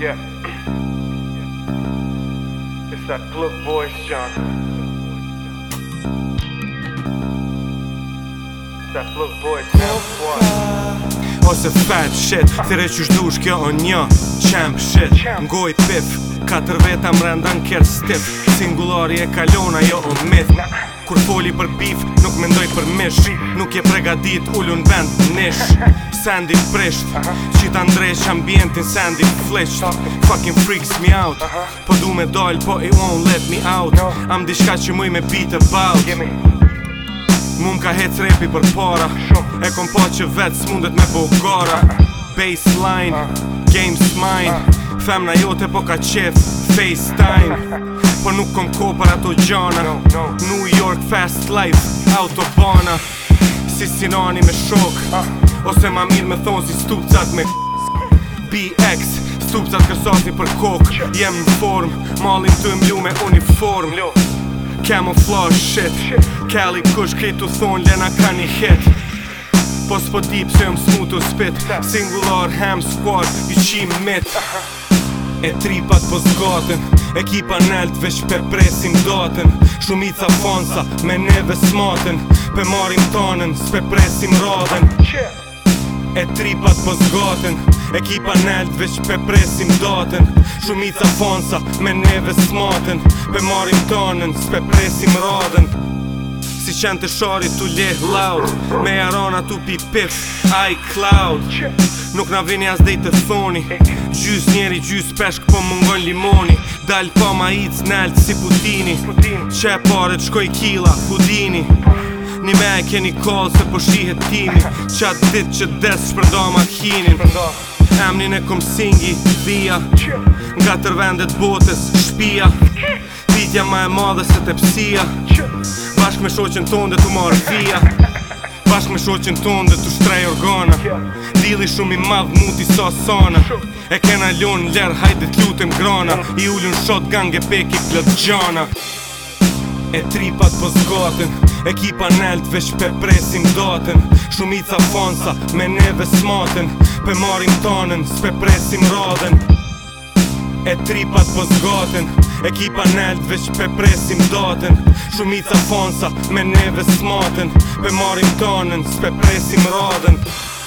Yeah It's that club voice, John It's that club voice, Champ 4 Ose fat shit Tire qysh du shkja o një Champ shit Mgoj pip Katër veta mrendan kjerë stip Singulari e kalona jo o mit Kur foli për bif, nuk mendoj për mish Nuk je pregadit, ulun vend nish Sandy prisht Qita ndresh ambientin Sandy flisht Fucking freaks me out Po du me dal, po i won't let me out Am diçka që muj me beat about Mun ka hec repi për para E kom po që vet s'mundet me bogara uh-huh. Baseline, uh-huh. game's mine uh-huh. Femna jote po ka qef FaceTime Po nuk kom ko për ato gjana New York fast life Autobana Si sinani me shok Ose ma mirë me thonë si stupcat me BX Stupcat kërsozni për kok Jem në form Malin të mlu me uniform Camouflage shit Kelly kush kri të thonë Lena ka një hit Po s'po dip se më smutu spit Singular ham squad Ju qim mit e tripat po gaten Ekipa nelt po veç për presim datën Shumica fanca me neve smaten Për marim tonën s'për presim radhen E tripat po gaten Ekipa nelt veç për presim datën Shumica fanca me neve smaten Për marim tonën s'për presim radhen Si qenë të shari tu leh laud Me jarona tu pi pif I cloud Nuk na vini as dej të thoni Gjys njeri gjys peshk po mungon limoni Dal pa ma hic nalt si putini Qe pare të shkoj kila kudini Një me e keni call se po shihet timi Qatë dit që des shpërdo ma kinin Emnin e kom singi, dhia Nga tërvendet botës, shpia Ditja ma e madhe se tepsia Qatë Bashk me shoqen ton dhe tu marrë fia Bashk me shoqen ton dhe tu shtrej organa Dili shumë i madh muti sa sana E kena ljon ljer hajde t'lutem grana I ullun shot gang e peki plët gjana E tripat pës po gaten Ekipa nelt veç pe presim datën Shumica fansa me neve smaten Pe marim tonën s'pe presim radhen E tripat pës po gaten Ekipa nelt veç pe presim datën Shumica fonsa me neve smaten Pe marim tonën, s'pe presim radën